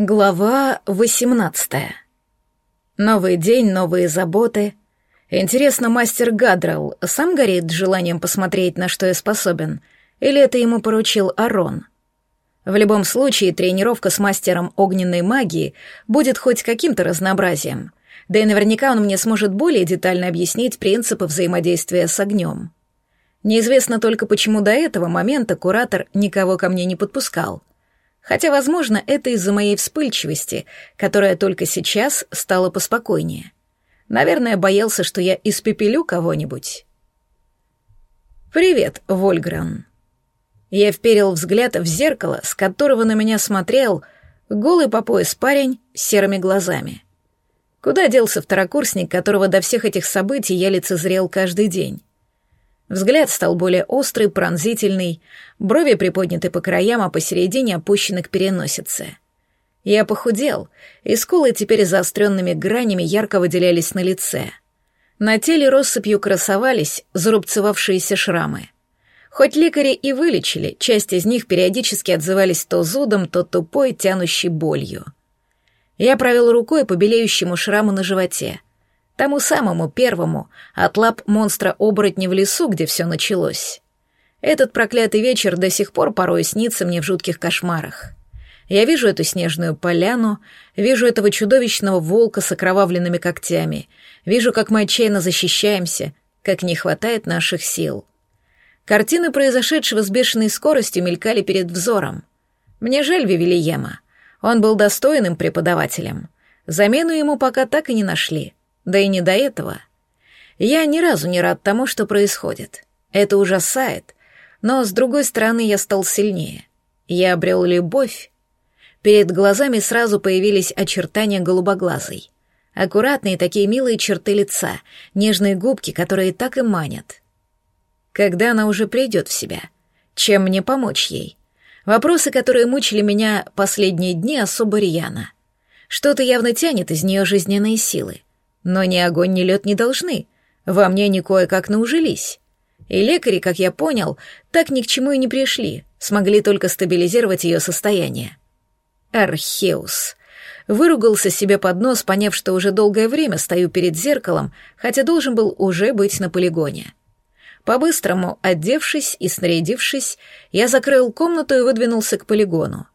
Глава 18. Новый день, новые заботы. Интересно, мастер Гадрелл сам горит желанием посмотреть, на что я способен, или это ему поручил Арон? В любом случае, тренировка с мастером огненной магии будет хоть каким-то разнообразием, да и наверняка он мне сможет более детально объяснить принципы взаимодействия с огнем. Неизвестно только, почему до этого момента куратор никого ко мне не подпускал — Хотя, возможно, это из-за моей вспыльчивости, которая только сейчас стала поспокойнее. Наверное, боялся, что я испепелю кого-нибудь. «Привет, Вольгран». Я вперил взгляд в зеркало, с которого на меня смотрел голый по пояс парень с серыми глазами. Куда делся второкурсник, которого до всех этих событий я лицезрел каждый день? Взгляд стал более острый, пронзительный, брови приподняты по краям, а посередине опущены к переносице. Я похудел, и скулы теперь заостренными гранями ярко выделялись на лице. На теле россыпью красовались зарубцевавшиеся шрамы. Хоть лекари и вылечили, часть из них периодически отзывались то зудом, то тупой, тянущей болью. Я провел рукой по белеющему шраму на животе — Тому самому первому, от лап монстра-оборотня в лесу, где все началось. Этот проклятый вечер до сих пор порой снится мне в жутких кошмарах. Я вижу эту снежную поляну, вижу этого чудовищного волка с окровавленными когтями, вижу, как мы отчаянно защищаемся, как не хватает наших сил. Картины произошедшего с бешеной скоростью мелькали перед взором. Мне жаль Вивилиема. Он был достойным преподавателем. Замену ему пока так и не нашли — да и не до этого. Я ни разу не рад тому, что происходит. Это ужасает, но, с другой стороны, я стал сильнее. Я обрел любовь. Перед глазами сразу появились очертания голубоглазой. Аккуратные такие милые черты лица, нежные губки, которые так и манят. Когда она уже придет в себя? Чем мне помочь ей? Вопросы, которые мучили меня последние дни, особо рьяно. Что-то явно тянет из нее жизненные силы. Но ни огонь, ни лед не должны. Во мне они кое-как наужились. И лекари, как я понял, так ни к чему и не пришли, смогли только стабилизировать ее состояние. Археус. Выругался себе под нос, поняв, что уже долгое время стою перед зеркалом, хотя должен был уже быть на полигоне. По-быстрому, одевшись и снарядившись, я закрыл комнату и выдвинулся к полигону.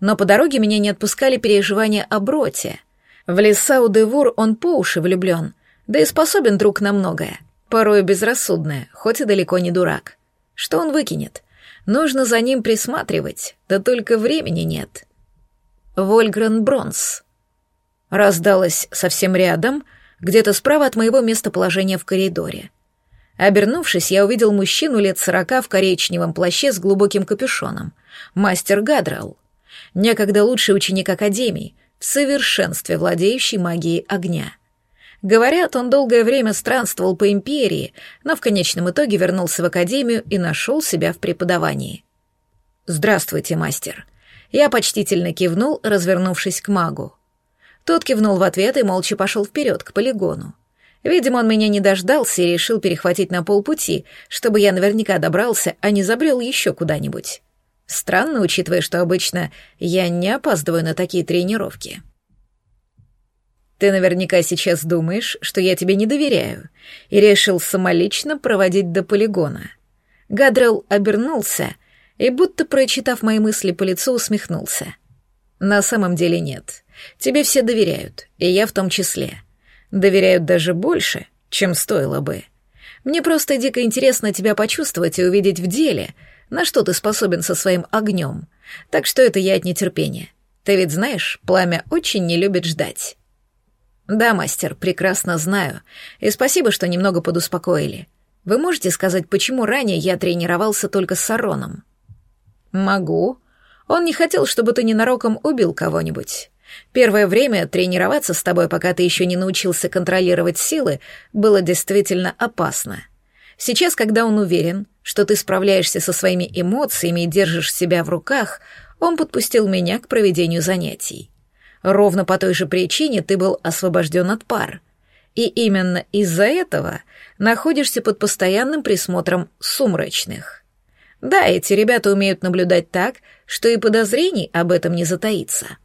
Но по дороге меня не отпускали переживания о Броте — в Лисау Девур он по уши влюблен, да и способен друг на многое, порой безрассудное, хоть и далеко не дурак. Что он выкинет? Нужно за ним присматривать, да только времени нет. Вольгрен Бронс. Раздалось совсем рядом, где-то справа от моего местоположения в коридоре. Обернувшись, я увидел мужчину лет сорока в коричневом плаще с глубоким капюшоном. Мастер Гадрелл. Некогда лучший ученик Академии, в совершенстве владеющий магией огня. Говорят, он долгое время странствовал по империи, но в конечном итоге вернулся в академию и нашел себя в преподавании. «Здравствуйте, мастер». Я почтительно кивнул, развернувшись к магу. Тот кивнул в ответ и молча пошел вперед, к полигону. Видимо, он меня не дождался и решил перехватить на полпути, чтобы я наверняка добрался, а не забрел еще куда-нибудь. Странно, учитывая, что обычно я не опаздываю на такие тренировки. Ты наверняка сейчас думаешь, что я тебе не доверяю, и решил самолично проводить до полигона. Гадрел обернулся и, будто прочитав мои мысли по лицу, усмехнулся. На самом деле нет. Тебе все доверяют, и я в том числе. Доверяют даже больше, чем стоило бы. Мне просто дико интересно тебя почувствовать и увидеть в деле — на что ты способен со своим огнем. Так что это я от нетерпения. Ты ведь знаешь, пламя очень не любит ждать. Да, мастер, прекрасно знаю. И спасибо, что немного подуспокоили. Вы можете сказать, почему ранее я тренировался только с Сароном? Могу. Он не хотел, чтобы ты ненароком убил кого-нибудь. Первое время тренироваться с тобой, пока ты еще не научился контролировать силы, было действительно опасно. Сейчас, когда он уверен, что ты справляешься со своими эмоциями и держишь себя в руках, он подпустил меня к проведению занятий. Ровно по той же причине ты был освобожден от пар. И именно из-за этого находишься под постоянным присмотром сумрачных. Да, эти ребята умеют наблюдать так, что и подозрений об этом не затаится.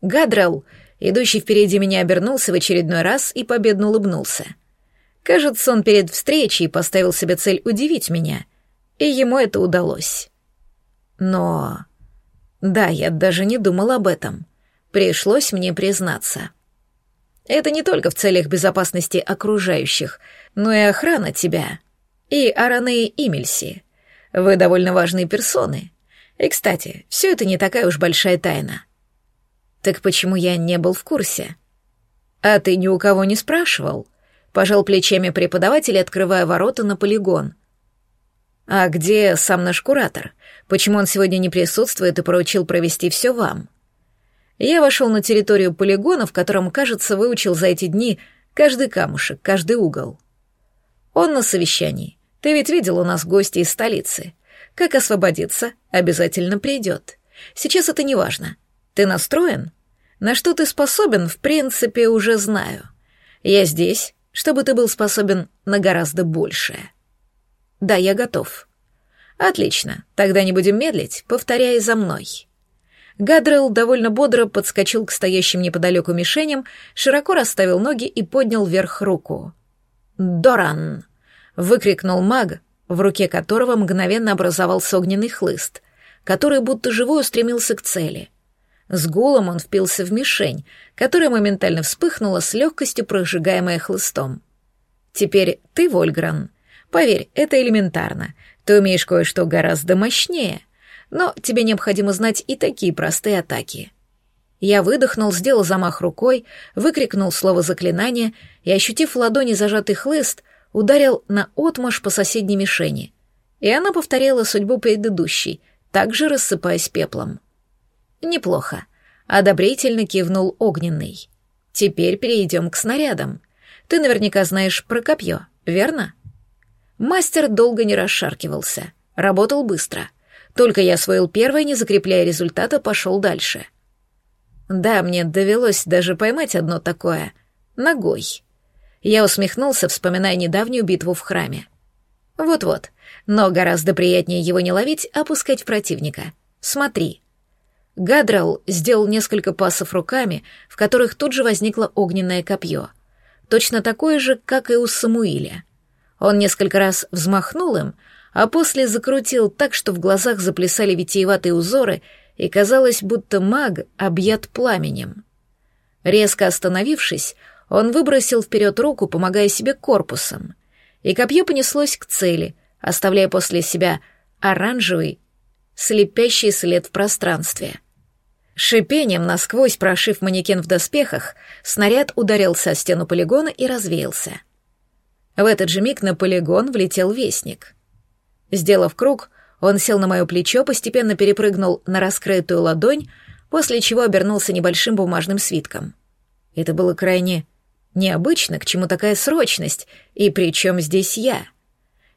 Гадрел, идущий впереди меня, обернулся в очередной раз и победно улыбнулся. Кажется, он перед встречей поставил себе цель удивить меня, и ему это удалось. Но... Да, я даже не думал об этом. Пришлось мне признаться. Это не только в целях безопасности окружающих, но и охрана тебя. И Араны и Имельси. Вы довольно важные персоны. И, кстати, все это не такая уж большая тайна. Так почему я не был в курсе? А ты ни у кого не спрашивал? Пожал плечами преподаватель, открывая ворота на полигон. А где сам наш куратор? Почему он сегодня не присутствует и поручил провести все вам? Я вошел на территорию полигона, в котором, кажется, выучил за эти дни каждый камушек, каждый угол. Он на совещании. Ты ведь видел у нас гости из столицы. Как освободиться, обязательно придет. Сейчас это не важно. Ты настроен? На что ты способен, в принципе, уже знаю. Я здесь, чтобы ты был способен на гораздо большее. Да, я готов. Отлично, тогда не будем медлить, повторяй за мной. Гадрелл довольно бодро подскочил к стоящим неподалеку мишеням, широко расставил ноги и поднял вверх руку. «Доран!» — выкрикнул маг, в руке которого мгновенно образовался огненный хлыст, который будто живой устремился к цели. С гулом он впился в мишень, которая моментально вспыхнула с легкостью прожигаемая хлыстом. «Теперь ты, Вольгран. Поверь, это элементарно. Ты умеешь кое-что гораздо мощнее. Но тебе необходимо знать и такие простые атаки». Я выдохнул, сделал замах рукой, выкрикнул слово заклинания и, ощутив в ладони зажатый хлыст, ударил на отмаш по соседней мишени. И она повторяла судьбу предыдущей, также рассыпаясь пеплом. «Неплохо», — одобрительно кивнул Огненный. «Теперь перейдем к снарядам. Ты наверняка знаешь про копье, верно?» Мастер долго не расшаркивался, работал быстро. Только я освоил первое, не закрепляя результата, пошел дальше. Да, мне довелось даже поймать одно такое. Ногой. Я усмехнулся, вспоминая недавнюю битву в храме. Вот-вот, но гораздо приятнее его не ловить, а пускать в противника. Смотри. Гадрал сделал несколько пасов руками, в которых тут же возникло огненное копье. Точно такое же, как и у Самуиля. Он несколько раз взмахнул им, а после закрутил так, что в глазах заплясали витиеватые узоры, и казалось, будто маг объят пламенем. Резко остановившись, он выбросил вперед руку, помогая себе корпусом, и копье понеслось к цели, оставляя после себя оранжевый, слепящий след в пространстве. Шипением, насквозь прошив манекен в доспехах, снаряд ударился о стену полигона и развеялся. В этот же миг на полигон влетел вестник. Сделав круг, он сел на мое плечо, постепенно перепрыгнул на раскрытую ладонь, после чего обернулся небольшим бумажным свитком. Это было крайне необычно, к чему такая срочность, и при чем здесь я?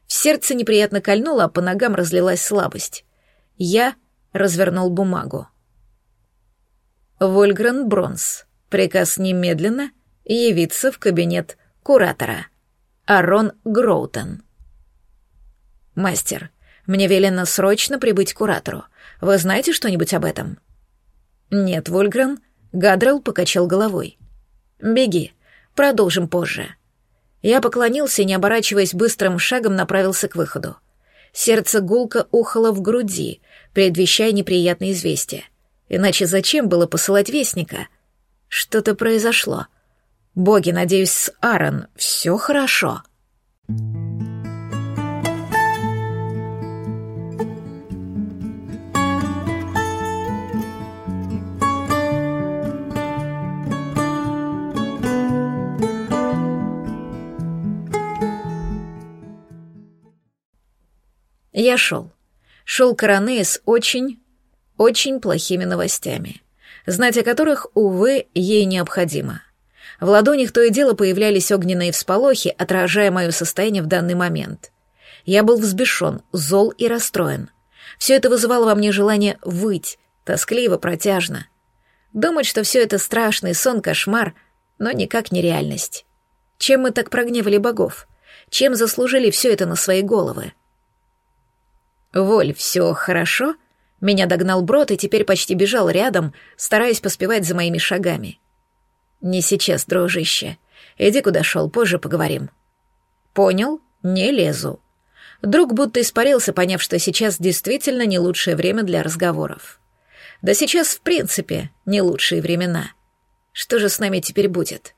В сердце неприятно кольнуло, а по ногам разлилась слабость. Я развернул бумагу. Вольгрен Бронс. Приказ немедленно явиться в кабинет куратора. Арон Гроутон. Мастер, мне велено срочно прибыть к куратору. Вы знаете что-нибудь об этом? Нет, Вольгрен. Гадрел покачал головой. Беги. Продолжим позже. Я поклонился и, не оборачиваясь быстрым шагом, направился к выходу. Сердце гулко ухало в груди, предвещая неприятное известие. Иначе зачем было посылать вестника? Что-то произошло. Боги, надеюсь, с Аарон все хорошо. Я шел. Шел Коронея с очень, очень плохими новостями, знать о которых, увы, ей необходимо. В ладонях то и дело появлялись огненные всполохи, отражая мое состояние в данный момент. Я был взбешен, зол и расстроен. Все это вызывало во мне желание выть, тоскливо, протяжно. Думать, что все это страшный сон, кошмар, но никак не реальность. Чем мы так прогневали богов? Чем заслужили все это на свои головы? «Воль, все хорошо?» Меня догнал Брод и теперь почти бежал рядом, стараясь поспевать за моими шагами. «Не сейчас, дружище. Иди куда шел, позже поговорим». «Понял, не лезу». Друг будто испарился, поняв, что сейчас действительно не лучшее время для разговоров. Да сейчас, в принципе, не лучшие времена. Что же с нами теперь будет?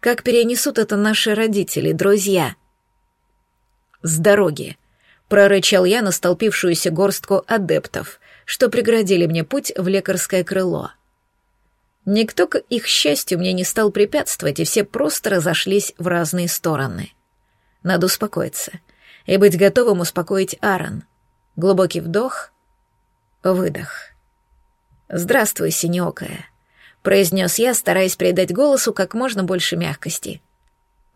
Как перенесут это наши родители, друзья? С дороги. Прорычал я на столпившуюся горстку адептов, что преградили мне путь в лекарское крыло. Никто, к их счастью, мне не стал препятствовать, и все просто разошлись в разные стороны. Надо успокоиться и быть готовым успокоить Аарон. Глубокий вдох, выдох. «Здравствуй, синеокая», — произнес я, стараясь придать голосу как можно больше мягкости.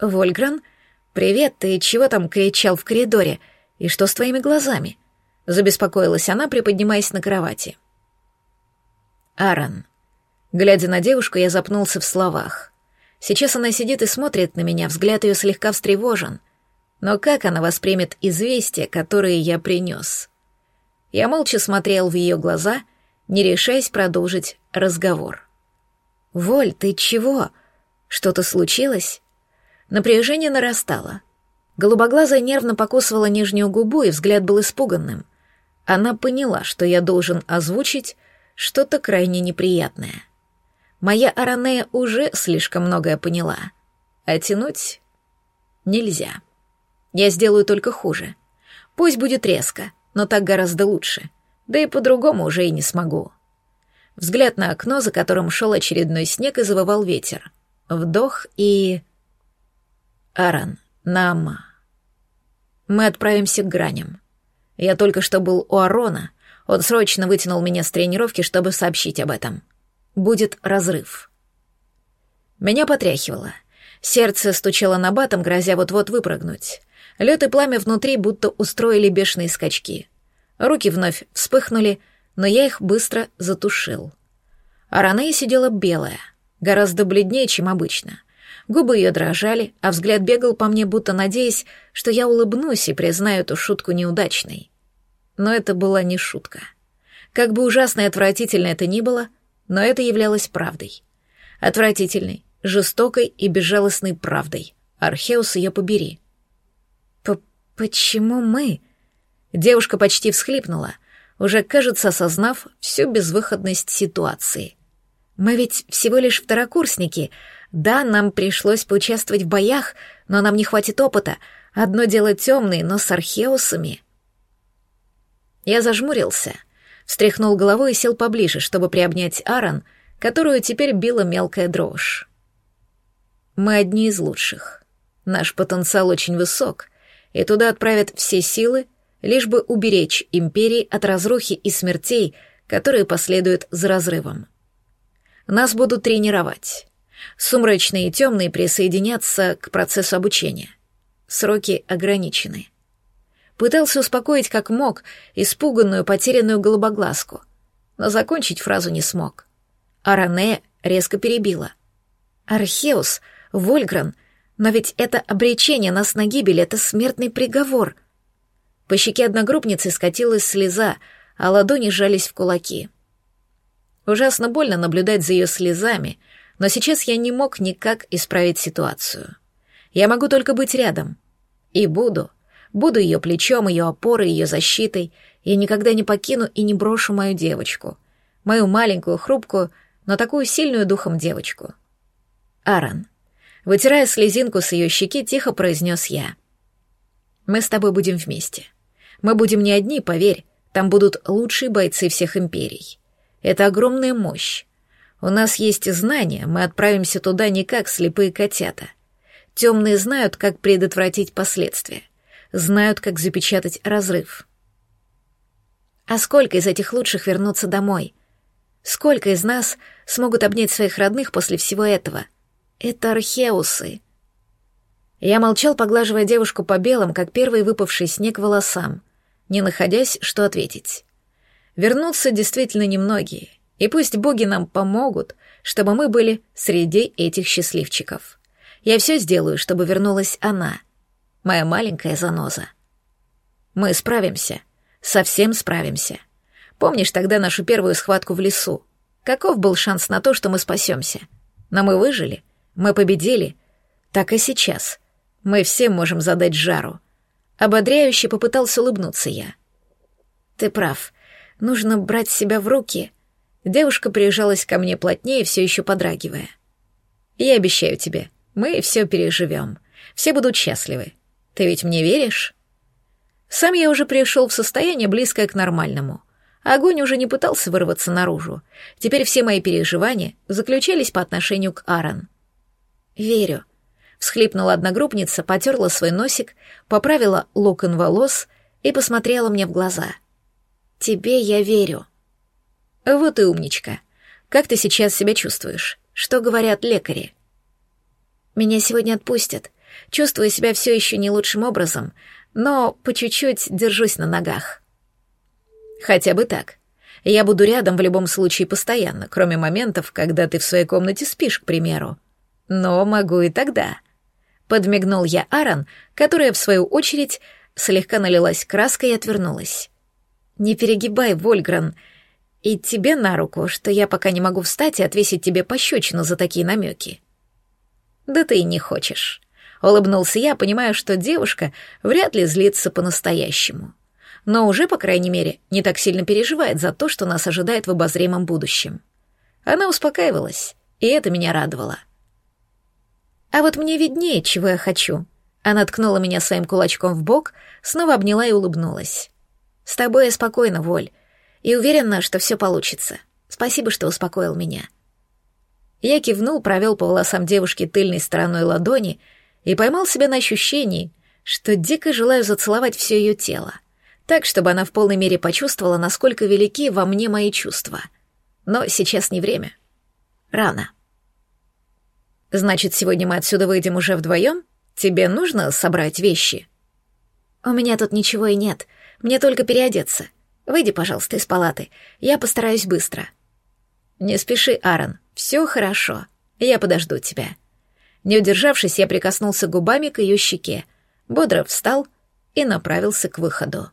«Вольгран, привет, ты чего там кричал в коридоре? И что с твоими глазами?» — забеспокоилась она, приподнимаясь на кровати. «Аарон». Глядя на девушку, я запнулся в словах. Сейчас она сидит и смотрит на меня, взгляд ее слегка встревожен. Но как она воспримет известие, которое я принес? Я молча смотрел в ее глаза, не решаясь продолжить разговор. «Воль, ты чего? Что-то случилось?» Напряжение нарастало. Голубоглазая нервно покусывала нижнюю губу, и взгляд был испуганным. Она поняла, что я должен озвучить что-то крайне неприятное. Моя Аранея уже слишком многое поняла. А тянуть нельзя. Я сделаю только хуже. Пусть будет резко, но так гораздо лучше. Да и по-другому уже и не смогу. Взгляд на окно, за которым шел очередной снег и завывал ветер. Вдох и... Аран, нам... Мы отправимся к граням. Я только что был у Арона. Он срочно вытянул меня с тренировки, чтобы сообщить об этом. Будет разрыв. Меня потряхивало. Сердце стучало на батом, грозя вот-вот выпрыгнуть. Лед и пламя внутри будто устроили бешеные скачки. Руки вновь вспыхнули, но я их быстро затушил. Аранея сидела белая, гораздо бледнее, чем обычно. Губы ее дрожали, а взгляд бегал по мне, будто надеясь, что я улыбнусь и признаю эту шутку неудачной. Но это была не шутка. Как бы ужасно и отвратительно это ни было, но это являлось правдой. Отвратительной, жестокой и безжалостной правдой. Археус ее побери. «Почему мы?» Девушка почти всхлипнула, уже, кажется, осознав всю безвыходность ситуации. «Мы ведь всего лишь второкурсники. Да, нам пришлось поучаствовать в боях, но нам не хватит опыта. Одно дело темные, но с археусами». Я зажмурился, встряхнул головой и сел поближе, чтобы приобнять Аарон, которую теперь била мелкая дрожь. «Мы одни из лучших. Наш потенциал очень высок», и туда отправят все силы, лишь бы уберечь империи от разрухи и смертей, которые последуют за разрывом. Нас будут тренировать. Сумрачные и темные присоединятся к процессу обучения. Сроки ограничены. Пытался успокоить как мог испуганную, потерянную голубоглазку, но закончить фразу не смог. Аране резко перебила. «Археус, Вольгран — но ведь это обречение нас на гибель, это смертный приговор. По щеке одногруппницы скатилась слеза, а ладони сжались в кулаки. Ужасно больно наблюдать за ее слезами, но сейчас я не мог никак исправить ситуацию. Я могу только быть рядом. И буду. Буду ее плечом, ее опорой, ее защитой. Я никогда не покину и не брошу мою девочку. Мою маленькую, хрупкую, но такую сильную духом девочку. Аран. Вытирая слезинку с ее щеки, тихо произнес я. «Мы с тобой будем вместе. Мы будем не одни, поверь, там будут лучшие бойцы всех империй. Это огромная мощь. У нас есть знания, мы отправимся туда не как слепые котята. Темные знают, как предотвратить последствия, знают, как запечатать разрыв. А сколько из этих лучших вернутся домой? Сколько из нас смогут обнять своих родных после всего этого?» Это археусы. Я молчал, поглаживая девушку по белым, как первый выпавший снег волосам, не находясь, что ответить. Вернутся действительно немногие, и пусть боги нам помогут, чтобы мы были среди этих счастливчиков. Я все сделаю, чтобы вернулась она, моя маленькая заноза. Мы справимся, совсем справимся. Помнишь тогда нашу первую схватку в лесу? Каков был шанс на то, что мы спасемся? Но мы выжили, мы победили. Так и сейчас. Мы все можем задать жару. Ободряюще попытался улыбнуться я. Ты прав. Нужно брать себя в руки. Девушка приезжалась ко мне плотнее, все еще подрагивая. Я обещаю тебе, мы все переживем. Все будут счастливы. Ты ведь мне веришь? Сам я уже пришел в состояние, близкое к нормальному. Огонь уже не пытался вырваться наружу. Теперь все мои переживания заключались по отношению к Аарон. «Верю», — всхлипнула одногруппница, потерла свой носик, поправила локон волос и посмотрела мне в глаза. «Тебе я верю». «Вот и умничка. Как ты сейчас себя чувствуешь? Что говорят лекари?» «Меня сегодня отпустят. Чувствую себя все еще не лучшим образом, но по чуть-чуть держусь на ногах». «Хотя бы так. Я буду рядом в любом случае постоянно, кроме моментов, когда ты в своей комнате спишь, к примеру. Но могу и тогда». Подмигнул я Аарон, которая, в свою очередь, слегка налилась краской и отвернулась. «Не перегибай, Вольгран, и тебе на руку, что я пока не могу встать и отвесить тебе пощечину за такие намеки». «Да ты и не хочешь», — улыбнулся я, понимая, что девушка вряд ли злится по-настоящему. Но уже, по крайней мере, не так сильно переживает за то, что нас ожидает в обозримом будущем. Она успокаивалась, и это меня радовало. А вот мне виднее, чего я хочу. Она ткнула меня своим кулачком в бок, снова обняла и улыбнулась. С тобой я спокойна, Воль, и уверена, что все получится. Спасибо, что успокоил меня. Я кивнул, провел по волосам девушки тыльной стороной ладони и поймал себя на ощущении, что дико желаю зацеловать все ее тело, так, чтобы она в полной мере почувствовала, насколько велики во мне мои чувства. Но сейчас не время. Рано. Значит, сегодня мы отсюда выйдем уже вдвоем? Тебе нужно собрать вещи? У меня тут ничего и нет. Мне только переодеться. Выйди, пожалуйста, из палаты. Я постараюсь быстро. Не спеши, Аарон. Все хорошо. Я подожду тебя. Не удержавшись, я прикоснулся губами к ее щеке, бодро встал и направился к выходу.